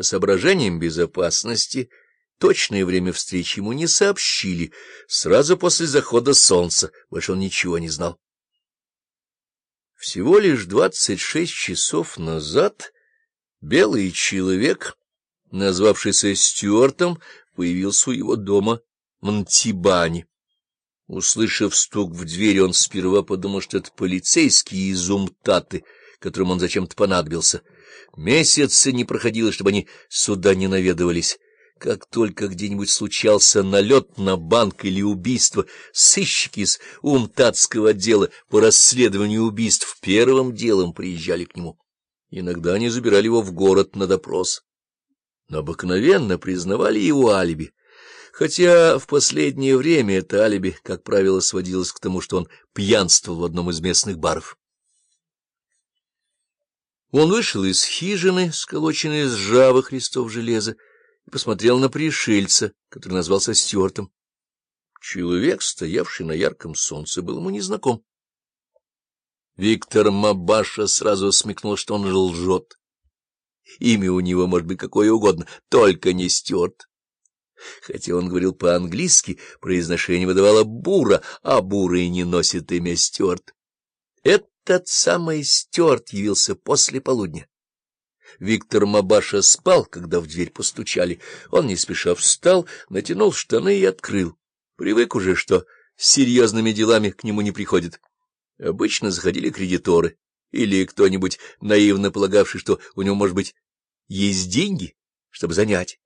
По соображениям безопасности точное время встречи ему не сообщили. Сразу после захода солнца больше он ничего не знал. Всего лишь двадцать шесть часов назад белый человек, назвавшийся Стюартом, появился у его дома в Антибане. Услышав стук в дверь, он сперва подумал, что это полицейские из Умтаты, которым он зачем-то понадобился. Месяца не проходило, чтобы они сюда не наведывались. Как только где-нибудь случался налет на банк или убийство, сыщики из Умтатского отдела по расследованию убийств первым делом приезжали к нему. Иногда они забирали его в город на допрос. Но обыкновенно признавали его алиби. Хотя в последнее время это алиби, как правило, сводилось к тому, что он пьянствовал в одном из местных баров. Он вышел из хижины, сколоченной из ржавых листов железа, и посмотрел на пришельца, который назвался Стюартом. Человек, стоявший на ярком солнце, был ему незнаком. Виктор Мабаша сразу смекнул, что он лжет. Имя у него может быть какое угодно, только не Стюарт. Хотя он говорил по-английски, произношение выдавало «бура», а буры не носит имя Стюарт. Этот самый Стюарт явился после полудня. Виктор Мабаша спал, когда в дверь постучали. Он не спеша встал, натянул штаны и открыл. Привык уже, что с серьезными делами к нему не приходит. Обычно заходили кредиторы или кто-нибудь, наивно полагавший, что у него, может быть, есть деньги, чтобы занять.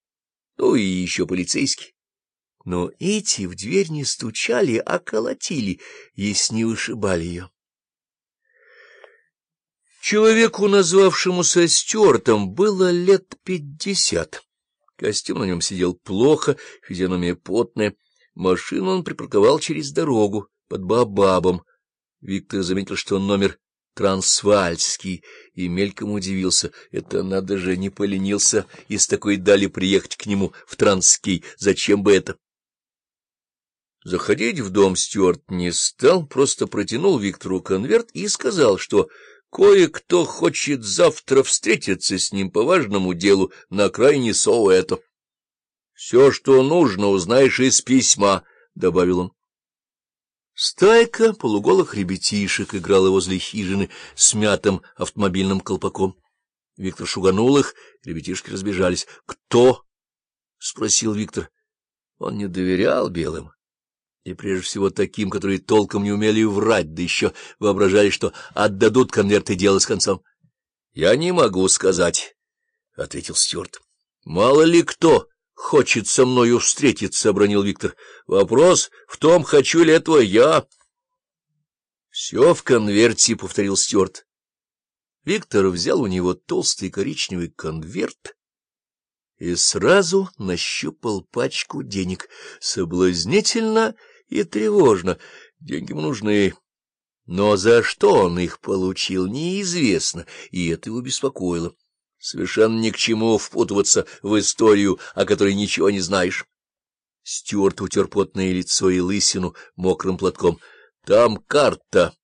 Ну и еще полицейский. Но эти в дверь не стучали, а колотили, если не вышибали ее. Человеку, назвавшемуся Стюартом, было лет пятьдесят. Костюм на нем сидел плохо, физиономия потная. Машину он припарковал через дорогу, под Бабабом. Виктор заметил, что номер трансвальский, и мельком удивился. Это надо же, не поленился из такой дали приехать к нему в Транский. Зачем бы это? Заходить в дом Стюарт не стал, просто протянул Виктору конверт и сказал, что Кое-кто хочет завтра встретиться с ним по важному делу на окраине Соуэто. — Все, что нужно, узнаешь из письма, — добавил он. Стайка полуголых ребятишек играла возле хижины с мятым автомобильным колпаком. Виктор шуганул их, ребятишки разбежались. — Кто? — спросил Виктор. Он не доверял белым и прежде всего таким, которые толком не умели врать, да еще воображали, что отдадут конверт и дело с концом. — Я не могу сказать, — ответил Стюарт. — Мало ли кто хочет со мною встретиться, — обронил Виктор. — Вопрос в том, хочу ли этого я. — Все в конверте, — повторил Стюарт. Виктор взял у него толстый коричневый конверт и сразу нащупал пачку денег. Соблазнительно и тревожно. Деньги ему нужны. Но за что он их получил, неизвестно, и это его беспокоило. Совершенно ни к чему впутываться в историю, о которой ничего не знаешь. Стюарт утер потное лицо и лысину мокрым платком. — Там карта.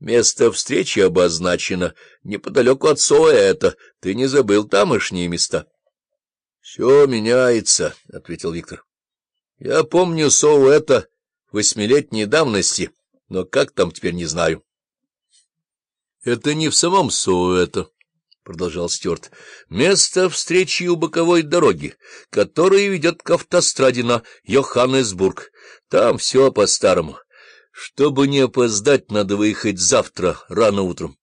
Место встречи обозначено. Неподалеку от Соэта. Ты не забыл тамошние места? — Все меняется, — ответил Виктор. — Я помню Соуэта восьмилетней давности, но как там теперь не знаю. — Это не в самом Соуэто, — продолжал Стюарт. — Место встречи у боковой дороги, которая ведет к автостраде на Йоханнесбург. Там все по-старому. Чтобы не опоздать, надо выехать завтра рано утром.